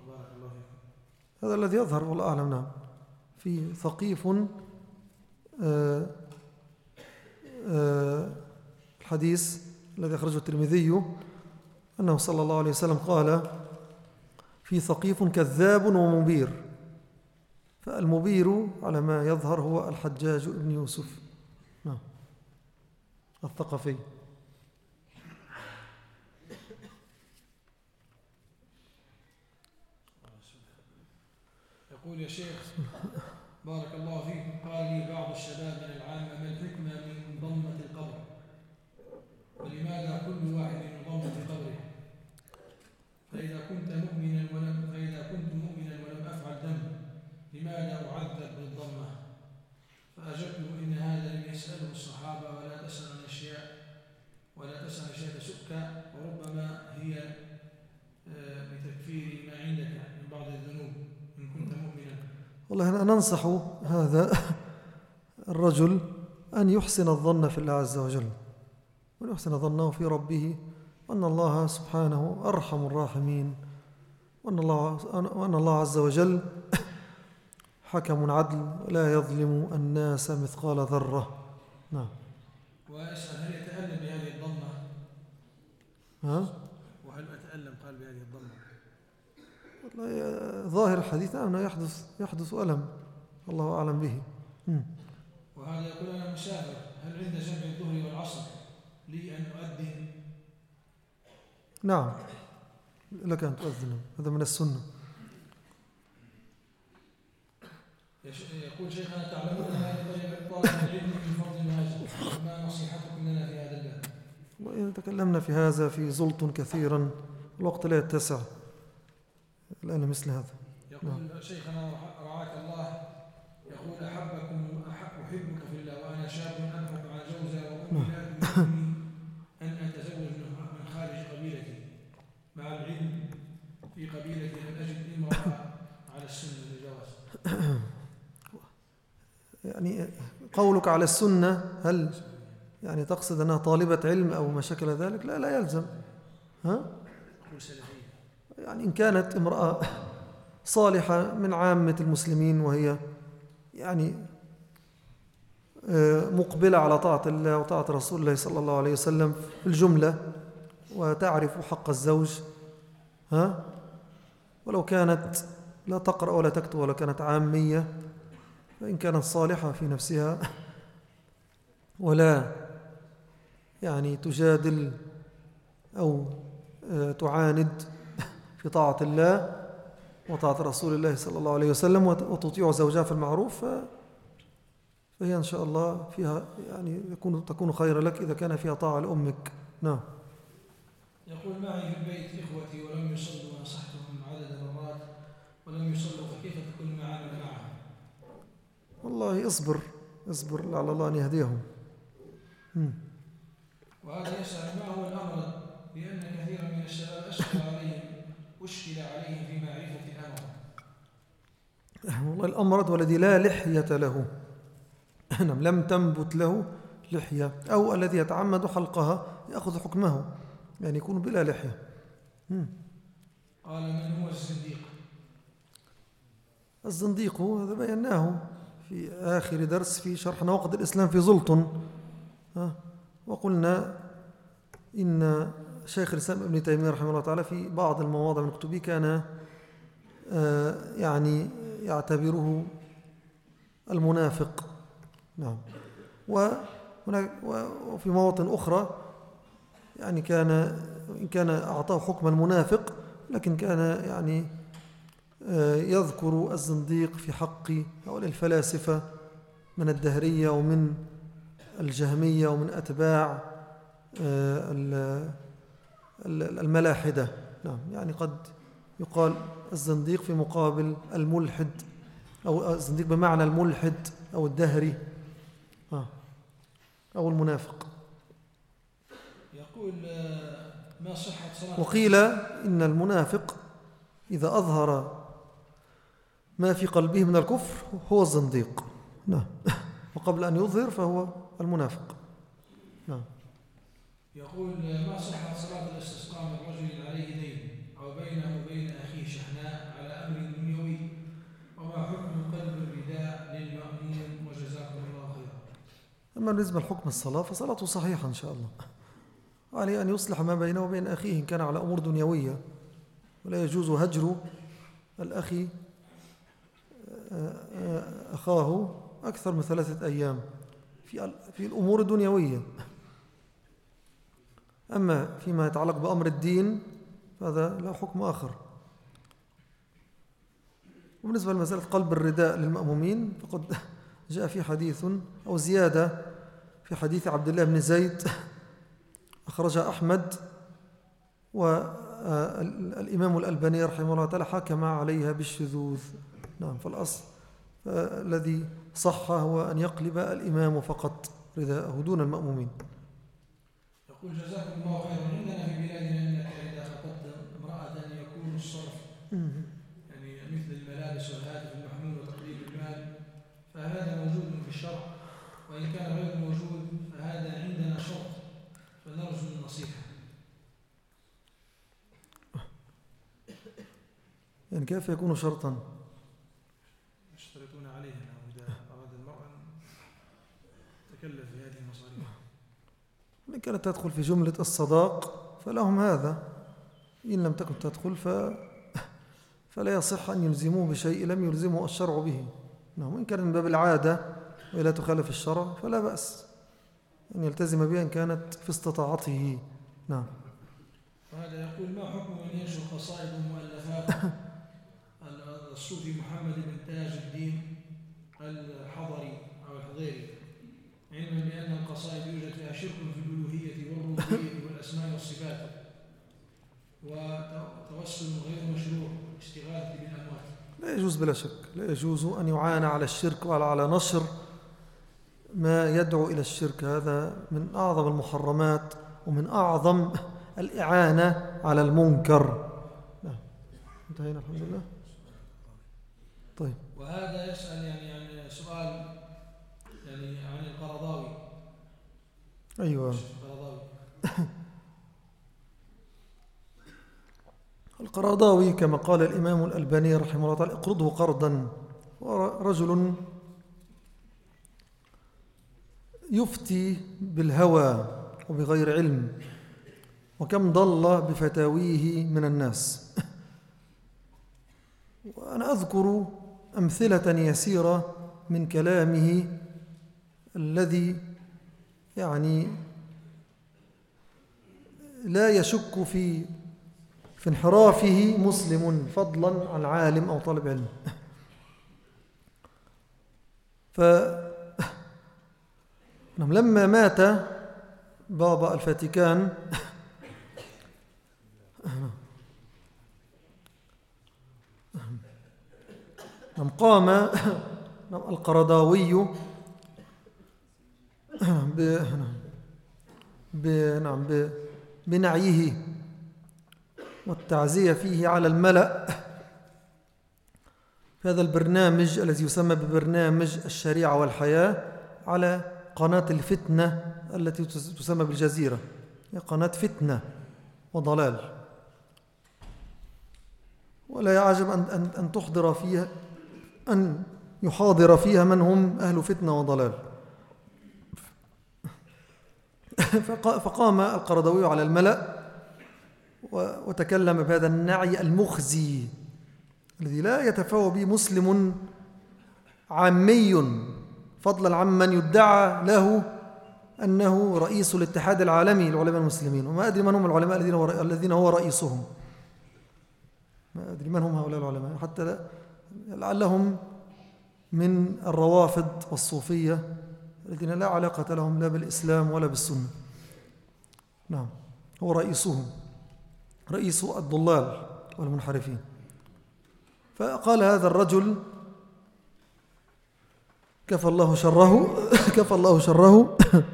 بارك الله فيكم. هذا الذي يظهر والله أعلم نعم. في ثقيف آه، آه، الحديث الذي أخرجه الترمذي أنه صلى الله عليه وسلم قال في ثقيف كذاب ومبير. فالمبير على ما يظهر هو الحجاج ابن يوسف. نعم. الثقفي. يقول يا شيخ بارك الله فيكم قال لي بعض الشباب من العامة ما الحكمة من ضمة القبر ولماذا كل واحد من ضمة قبره فإذا كنت مؤمنا ولم فإذا كنت مؤمنا ولم أفعل ذنب لماذا أعذب بالضمة فأجبته إن هذا لم يسأله الصحابة ولا تسأل عن أشياء ولا تسأل أشياء تسؤك وربما هي آه، بتكفير ما عندك من بعض الذنوب إن كنت مؤمنا والله أنا ننصح هذا الرجل أن يحسن الظن في الله عز وجل. وأن يحسن ظنه في ربه وأن الله سبحانه أرحم الراحمين. وأن الله, وأن الله عز وجل حكم عدل. ولا يظلم الناس مثقال ذرة. نعم. وأسأل هل يتألم بهذه الضمة ها؟ وهل أتألم قال بهذه الضمة والله ظاهر الحديث أنه يحدث يحدث ألم. الله أعلم به. وهذا يقول أنا مسافر هل عند جمع الظهر والعصر لي أن أؤذن؟ نعم. لك أن تؤذن. هذا من السنة. يقول شيخنا تعلمون هذا طالب العلم من الواجب ما نصيحتكم لنا في هذا الباب؟ وإن تكلمنا في هذا في زلط كثيرا الوقت لا يتسع. الآن مثل هذا. يقول شيخنا رعاك الله يقول أحبكم أحب أحبك في الله وأنا شاب أبحث عن زوجة وأمي لا أن أتزوج من خارج قبيلتي. مع العلم في قبيلتي لم أجد امرأة على السنة للجواز يعني قولك على السنة هل يعني تقصد أنها طالبة علم أو ما شكل ذلك؟ لا لا يلزم. ها؟ يعني إن كانت امرأة صالحة من عامة المسلمين وهي يعني آه، مقبلة على طاعة الله وطاعة رسول الله صلى الله عليه وسلم في الجملة وتعرف حق الزوج ها؟ ولو كانت لا تقرأ ولا تكتب ولا كانت عامية فإن كانت صالحة في نفسها ولا يعني تجادل أو آه، تعاند في طاعة الله وطاعة رسول الله صلى الله عليه وسلم وت- وتطيع زوجها في المعروف فهي إن شاء الله فيها يعني يكون تكون خيرا لك إذا كان فيها طاعة لأمك. نعم. يقول معي في البيت إخوتي ولم يصلوا ونصحتهم عدد مرات ولم يصلوا فكيف تكون المعاملة معهم؟ والله اصبر اصبر لعل الله أن يهديهم. وهذا يسأل ما هو الأمر؟ لأن كثيرا من الشباب أشكل عليهم. أشكل عليهم في معرفة الأمر والله الأمرد والذي لا لحية له. نعم لم تنبت له لحية. أو الذي يتعمد حلقها يأخذ حكمه. يعني يكون بلا لحية. قال من هو الزنديق؟ الزنديق هذا بيناه في آخر درس في شرح نواقض الإسلام في زلطن. ها، وقلنا إن شيخ الإسلام ابن تيمية رحمه الله تعالى في بعض المواضع من كتبه كان آه، يعني يعتبره المنافق. نعم. وفي مواطن أخرى يعني كان إن كان أعطاه حكم المنافق لكن كان يعني آه، يذكر الزنديق في حق هؤلاء الفلاسفة من الدهرية ومن الجهمية ومن أتباع آه، الملاحدة. نعم يعني قد يقال الزنديق في مقابل الملحد أو الزنديق بمعنى الملحد أو الدهري. آه، أو المنافق. يقول آه، ما صحة صلاة وقيل إن المنافق إذا أظهر ما في قلبه من الكفر هو الزنديق. نعم. وقبل أن يظهر فهو المنافق. نعم. يقول ما صحة صلاة الاستسقاء من رجل عليه دين أو بينه وبين أخيه شحناء على أمر دنيوي. وما حكم قلب الرداء للمأمون وجزاكم الله خيرا. أما بالنسبة لحكم الصلاة فصلاته صحيحة إن شاء الله. عليه أن يصلح ما بينه وبين أخيه إن كان على أمور دنيوية. ولا يجوز هجر الأخ آه، آه، أخاه أكثر من ثلاثة أيام في الأمور الدنيوية. أما فيما يتعلق بأمر الدين فهذا له حكم آخر. وبالنسبة لمسألة قلب الرداء للمأمومين فقد جاء في حديث أو زيادة في حديث عبد الله بن زيد. أخرجها أحمد والإمام الألباني رحمه الله تعالى حكم عليها بالشذوذ. نعم فالأصل الذي صح هو أن يقلب الإمام فقط رداءه دون المأمومين. يقول جزاكم الله خيرا. عندنا في بلادنا أنك إذا خطبت امرأة يكون الصرف. يعني مثل الملابس والهاتف المحمول وتقليب المال. فهذا موجود في الشرع. وإن كان غير موجود فهذا عندنا شرط. فنرجو النصيحة. يعني كيف يكون شرطا؟ يشترطون عليه أنه إذا أراد المرأة تكلف بهذه إن كانت تدخل في جملة الصداق فلهم هذا. إن لم تكن تدخل ف فلا يصح أن يلزموه بشيء لم يلزمه الشرع به. نعم إن كان من باب العادة ولا تخالف الشرع فلا بأس أن يلتزم بها إن كانت في استطاعته. نعم. وهذا يقول ما حكم من ينشر قصائد ومؤلفات الصوفي محمد بن تاج الدين الحضري أو الحضيري. علما بأن القصائد يوجد فيها شرك في والأسماء والصفات. وتوسل غير مشروع اشتغال بالأموات لا يجوز بلا شك لا يجوز أن يعان على الشرك وعلى على نشر ما يدعو إلى الشرك. هذا من أعظم المحرمات ومن أعظم الإعانة على المنكر. نعم. انتهينا الحمد لله. طيب. وهذا يسأل يعني عن سؤال يعني عن القرضاوي. أيوة. القرضاوي كما قال الإمام الألباني رحمه الله تعالى اقرضه قرضا. ورجل يفتي بالهوى وبغير علم وكم ضل بفتاويه من الناس. وأنا أذكر أمثلة يسيرة من كلامه الذي يعني لا يشك في في انحرافه مسلم فضلا عن عالم أو طالب علم. ف نعم، لما مات بابا الفاتيكان نعم قام نعم القرضاوي ب ب نعم ب بنعيه والتعزية فيه على الملأ. في هذا البرنامج الذي يسمى ببرنامج الشريعة والحياة على قناة الفتنة التي تسمى بالجزيرة. هي قناة فتنة وضلال. ولا يعجب أن, أن تحضر فيها أن يحاضر فيها من هم أهل فتنة وضلال. فقام القردوي على الملأ وتكلم بهذا النعي المخزي الذي لا يتفاوى به مسلم عامي فضلا عمن يدعى له أنه رئيس الاتحاد العالمي للعلماء المسلمين. وما أدري من هم العلماء الذين هو رئيسهم. ما أدري من هم هؤلاء العلماء. حتى لعلهم من الروافض والصوفية الذين لا علاقة لهم لا بالإسلام ولا بالسنة. نعم هو رئيسهم رئيس الضلال والمنحرفين. فقال هذا الرجل كفى الله شره كفى الله شره.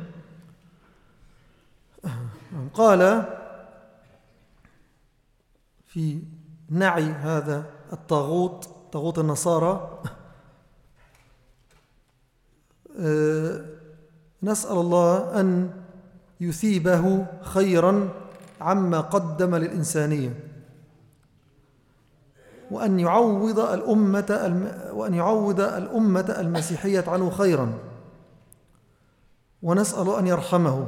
قال في نعي هذا الطاغوت طاغوت النصارى نسأل الله أن يثيبه خيرا عما قدم للإنسانية وأن يعوض الأمة وأن يعوض الأمة المسيحية عنه خيرا ونسأل أن يرحمه.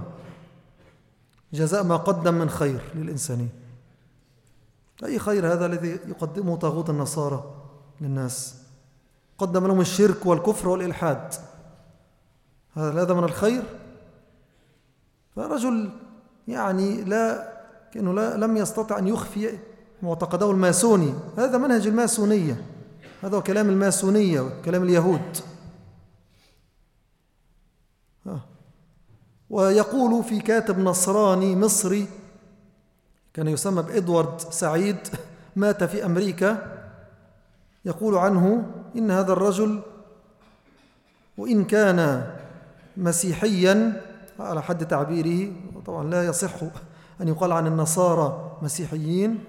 جزاء ما قدم من خير للإنسانية أي خير هذا الذي يقدمه طاغوت النصارى للناس؟ قدم لهم الشرك والكفر والإلحاد. هذا هذا من الخير. فرجل يعني لا كأنه لا لم يستطع أن يخفي معتقده الماسوني. هذا منهج الماسونية. هذا هو كلام الماسونية كلام اليهود. ويقول في كاتب نصراني مصري كان يسمى بإدوارد سعيد مات في أمريكا. يقول عنه إن هذا الرجل وإن كان مسيحيا على حد تعبيره طبعا لا يصح أن يقال عن النصارى مسيحيين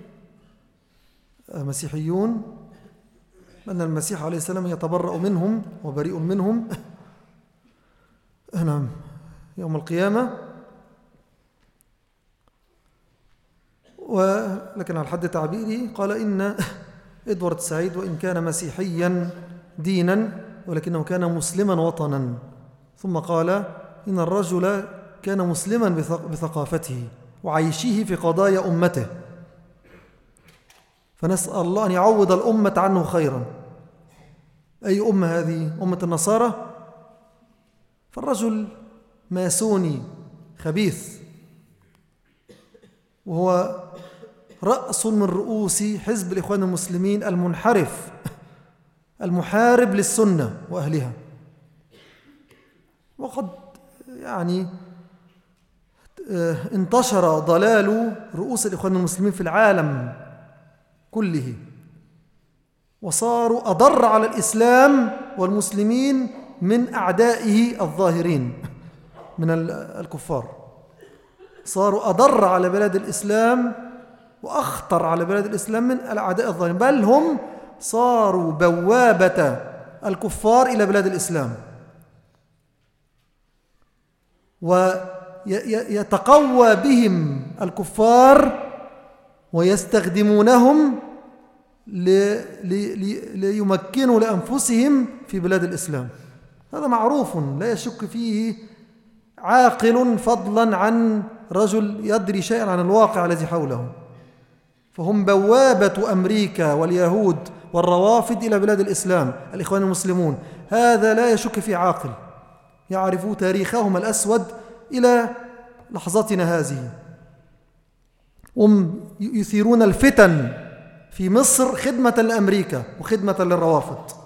مسيحيون أن المسيح عليه السلام يتبرأ منهم وبريء منهم. نعم. يوم القيامة. ولكن على حد تعبيره قال إن إدوارد سعيد وإن كان مسيحيا دينا ولكنه كان مسلما وطنا. ثم قال إن الرجل كان مسلما بثقافته وعيشه في قضايا أمته. فنسأل الله أن يعوض الأمة عنه خيرا. أي أمة هذه؟ أمة النصارى؟ فالرجل ماسوني خبيث. وهو رأس من رؤوس حزب الإخوان المسلمين المنحرف المحارب للسنة وأهلها. وقد يعني آه، انتشر ضلال رؤوس الإخوان المسلمين في العالم كله. وصاروا أضر على الإسلام والمسلمين من أعدائه الظاهرين من الكفار. صاروا أضر على بلاد الإسلام وأخطر على بلاد الإسلام من الأعداء الظاهرين. بل هم صاروا بوابة الكفار إلى بلاد الإسلام. ويتقوى بهم الكفار ويستخدمونهم ليمكنوا لأنفسهم في بلاد الإسلام. هذا معروف لا يشك فيه عاقل فضلا عن رجل يدري شيئا عن الواقع الذي حوله. فهم بوابة أمريكا واليهود والروافد إلى بلاد الإسلام الإخوان المسلمون. هذا لا يشك في عاقل. يعرف تاريخهم الأسود إلى لحظتنا هذه. هم يثيرون الفتن في مصر خدمة لأمريكا وخدمة للروافد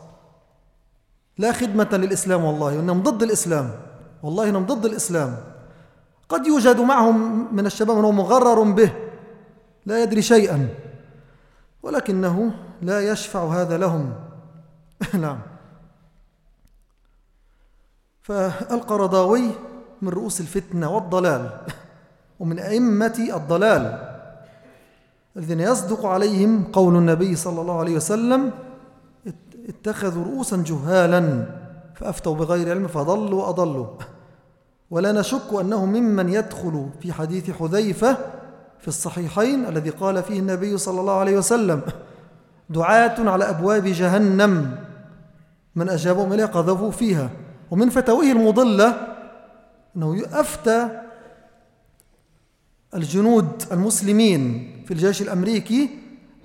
لا خدمة للإسلام والله إنهم ضد الإسلام. والله إنهم ضد الإسلام. قد يوجد معهم من الشباب من هو مغرر به لا يدري شيئا ولكنه لا يشفع هذا لهم. نعم. فالقرضاوي من رؤوس الفتنة والضلال ومن أئمة الضلال الذين يصدق عليهم قول النبي صلى الله عليه وسلم اتخذوا رؤوسا جهالا فأفتوا بغير علم فضلوا وأضلوا. ولا نشك أنه ممن يدخل في حديث حذيفة في الصحيحين الذي قال فيه النبي صلى الله عليه وسلم دعاة على أبواب جهنم من أجابهم إليه قذفوا فيها. ومن فتاويه المضلة أنه أفتى الجنود المسلمين في الجيش الأمريكي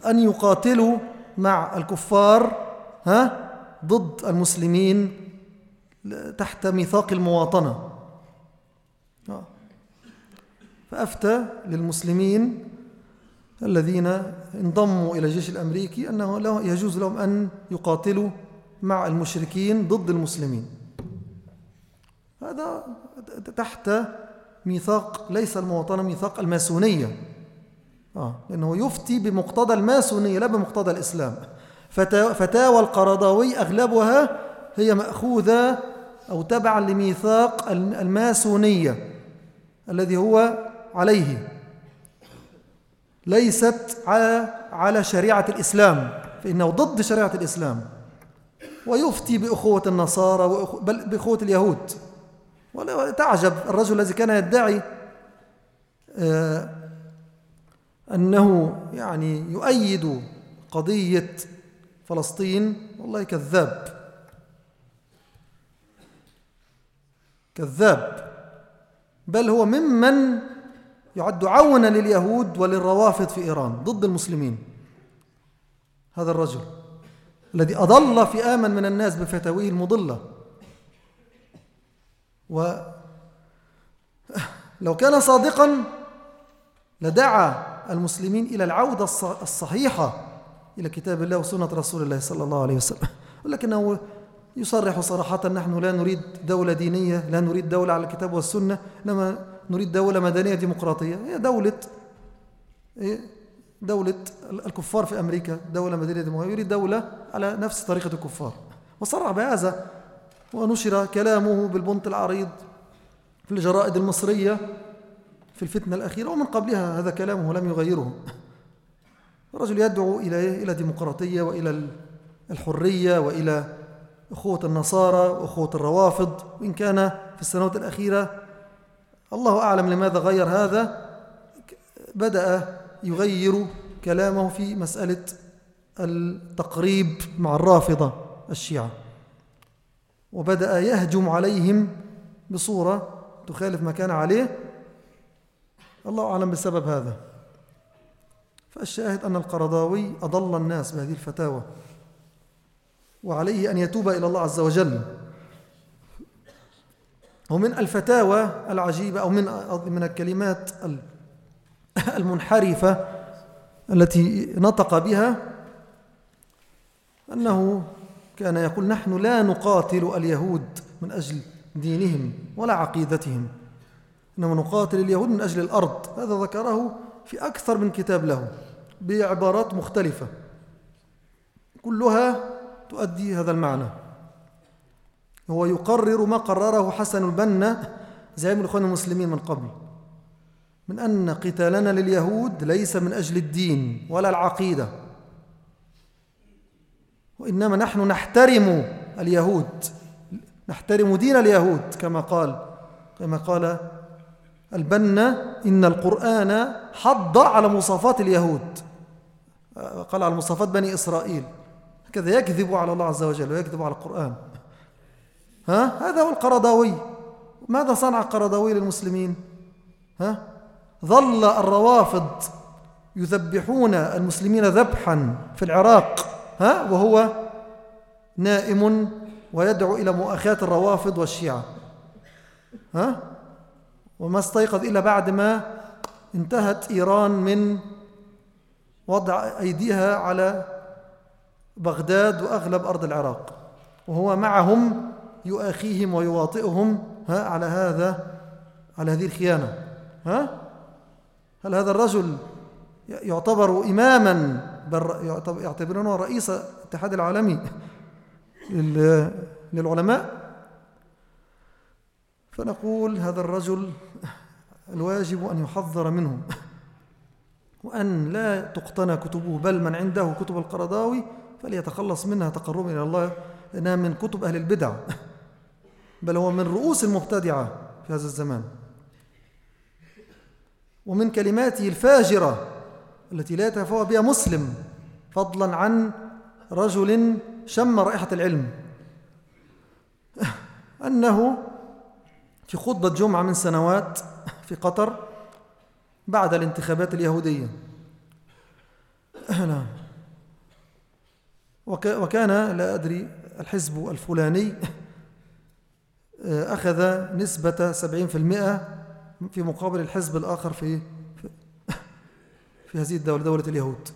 أن يقاتلوا مع الكفار ها ضد المسلمين تحت ميثاق المواطنة آه. فأفتى للمسلمين الذين انضموا إلى الجيش الأمريكي أنه يجوز لهم أن يقاتلوا مع المشركين ضد المسلمين هذا تحت ميثاق ليس المواطنة ميثاق الماسونية. آه لأنه يفتي بمقتضى الماسونية لا بمقتضى الإسلام. فتاوى القرضاوي أغلبها هي مأخوذة أو تبعا لميثاق الماسونية الذي هو عليه. ليست على على شريعة الإسلام فإنه ضد شريعة الإسلام. ويفتي بأخوة النصارى بل بأخوة اليهود. ولا تعجب الرجل الذي كان يدعي آه، أنه يعني يؤيد قضية فلسطين والله كذاب. كذاب. بل هو ممن يعد عونا لليهود وللروافض في إيران ضد المسلمين. هذا الرجل الذي أضل آمن من الناس بفتاويه المضلة. ولو كان صادقا لدعا المسلمين إلى العودة الصحيحة إلى كتاب الله وسنة رسول الله صلى الله عليه وسلم. ولكنه يصرح صراحة نحن لا نريد دولة دينية لا نريد دولة على الكتاب والسنة إنما نريد دولة مدنية ديمقراطية. هي دولة دولة الكفار في أمريكا دولة مدنية ديمقراطية. يريد دولة على نفس طريقة الكفار. وصرح بهذا ونشر كلامه بالبنط العريض في الجرائد المصرية في الفتنة الأخيرة ومن قبلها هذا كلامه لم يغيره. الرجل يدعو إلى إلى ديمقراطية وإلى الحرية وإلى أخوة النصارى وأخوة الروافض. وإن كان في السنوات الأخيرة الله أعلم لماذا غير هذا. بدأ يغير كلامه في مسألة التقريب مع الرافضة الشيعة. وبدأ يهجم عليهم بصورة تخالف ما كان عليه. الله أعلم بسبب هذا. فالشاهد أن القرضاوي أضل الناس بهذه الفتاوى وعليه أن يتوب إلى الله عز وجل. ومن الفتاوى العجيبة أو من من الكلمات المنحرفة التي نطق بها أنه كان يقول نحن لا نقاتل اليهود من أجل دينهم ولا عقيدتهم. إنما نقاتل اليهود من أجل الأرض. هذا ذكره في أكثر من كتاب له بعبارات مختلفة. كلها تؤدي هذا المعنى. هو يقرر ما قرره حسن البنا زعيم الإخوان المسلمين من قبل. من أن قتالنا لليهود ليس من أجل الدين ولا العقيدة. وإنما نحن نحترم اليهود. نحترم دين اليهود كما قال كما قال البنا إن القرآن حض على مصافات اليهود. قال على مصافات بني إسرائيل. كذا يكذب على الله عز وجل ويكذب على القرآن. ها؟ هذا هو القرضاوي. ماذا صنع القرضاوي للمسلمين؟ ها؟ ظل الروافض يذبحون المسلمين ذبحا في العراق. ها وهو نائم ويدعو إلى مؤاخاة الروافض والشيعة. ها؟ وما استيقظ إلا بعد ما انتهت إيران من وضع أيديها على بغداد وأغلب أرض العراق. وهو معهم يؤاخيهم ويواطئهم ها على هذا على هذه الخيانة. ها؟ هل هذا الرجل يعتبر إماما يعتبرونه رئيس الاتحاد العالمي للعلماء. فنقول هذا الرجل الواجب أن يحذر منه وأن لا تقتنى كتبه بل من عنده كتب القرضاوي فليتخلص منها تقربا إلى الله. لأنها من كتب أهل البدع بل هو من رؤوس المبتدعة في هذا الزمان. ومن كلماته الفاجرة التي لا يتفاوى بها مسلم فضلا عن رجل شم رائحة العلم. أنه في خطبة جمعة من سنوات في قطر بعد الانتخابات اليهودية. نعم. وكان لا أدري الحزب الفلاني أخذ نسبة 70% في مقابل الحزب الآخر في في هذه الدولة دولة اليهود.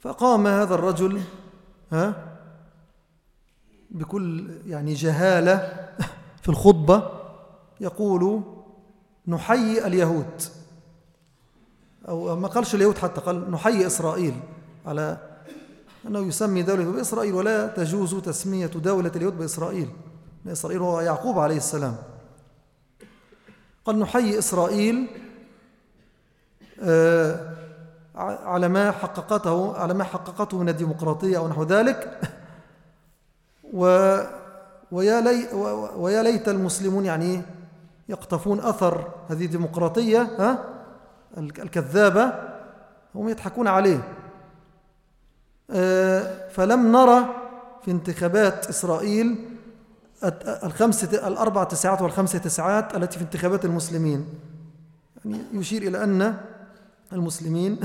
فقام هذا الرجل ها بكل يعني جهالة في الخطبة يقول نحيي اليهود. أو ما قالش اليهود حتى قال نحيي إسرائيل. على أنه يسمي دولة بإسرائيل ولا تجوز تسمية دولة اليهود بإسرائيل. إسرائيل هو يعقوب عليه السلام. قال نحيي إسرائيل على ما حققته على ما حققته من الديمقراطية أو نحو ذلك. و ويا, لي ويا ليت المسلمون يعني يقطفون أثر هذه الديمقراطية ها الكذابة هم يضحكون عليه. آه، فلم نرى في انتخابات إسرائيل الخمسة الأربع تسعات والخمسة تسعات التي في انتخابات المسلمين. يعني يشير إلى أن المسلمين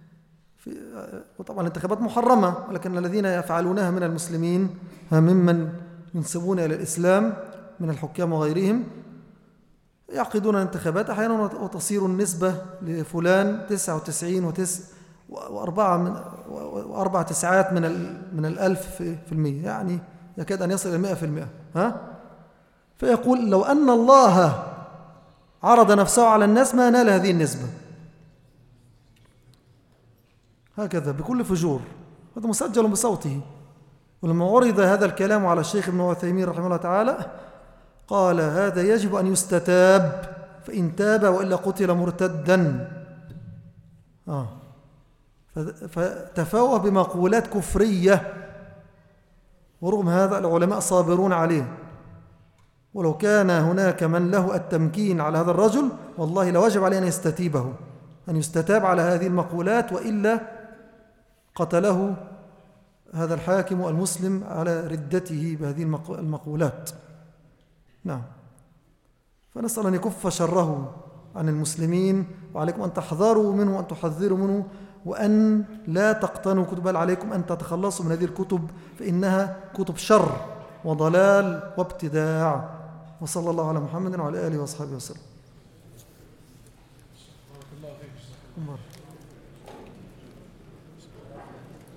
في وطبعا الانتخابات محرمة ولكن الذين يفعلونها من المسلمين ممن ينسبون إلى الإسلام من الحكام وغيرهم يعقدون الانتخابات أحيانا وتصير النسبة لفلان 99 وأربعة من وأربع تسعات من من الألف في, المية يعني يكاد أن يصل إلى المئة في المئة ها؟ فيقول لو أن الله عرض نفسه على الناس ما نال هذه النسبة. هكذا بكل فجور. هذا مسجل بصوته. ولما عرض هذا الكلام على الشيخ ابن عثيمين رحمه الله تعالى قال هذا يجب أن يستتاب فإن تاب وإلا قتل مرتدا. آه. فتفاوه بمقولات كفرية ورغم هذا العلماء صابرون عليه. ولو كان هناك من له التمكين على هذا الرجل والله لوجب عليه أن يستتيبه أن يستتاب على هذه المقولات وإلا قتله هذا الحاكم المسلم على ردته بهذه المقولات. نعم. فنسأل أن يكف شره عن المسلمين وعليكم أن تحذروا منه وأن تحذروا منه وأن لا تقتنوا كتب بل عليكم أن تتخلصوا من هذه الكتب فإنها كتب شر وضلال وابتداع. وصلى الله على محمد وعلى آله وصحبه وسلم.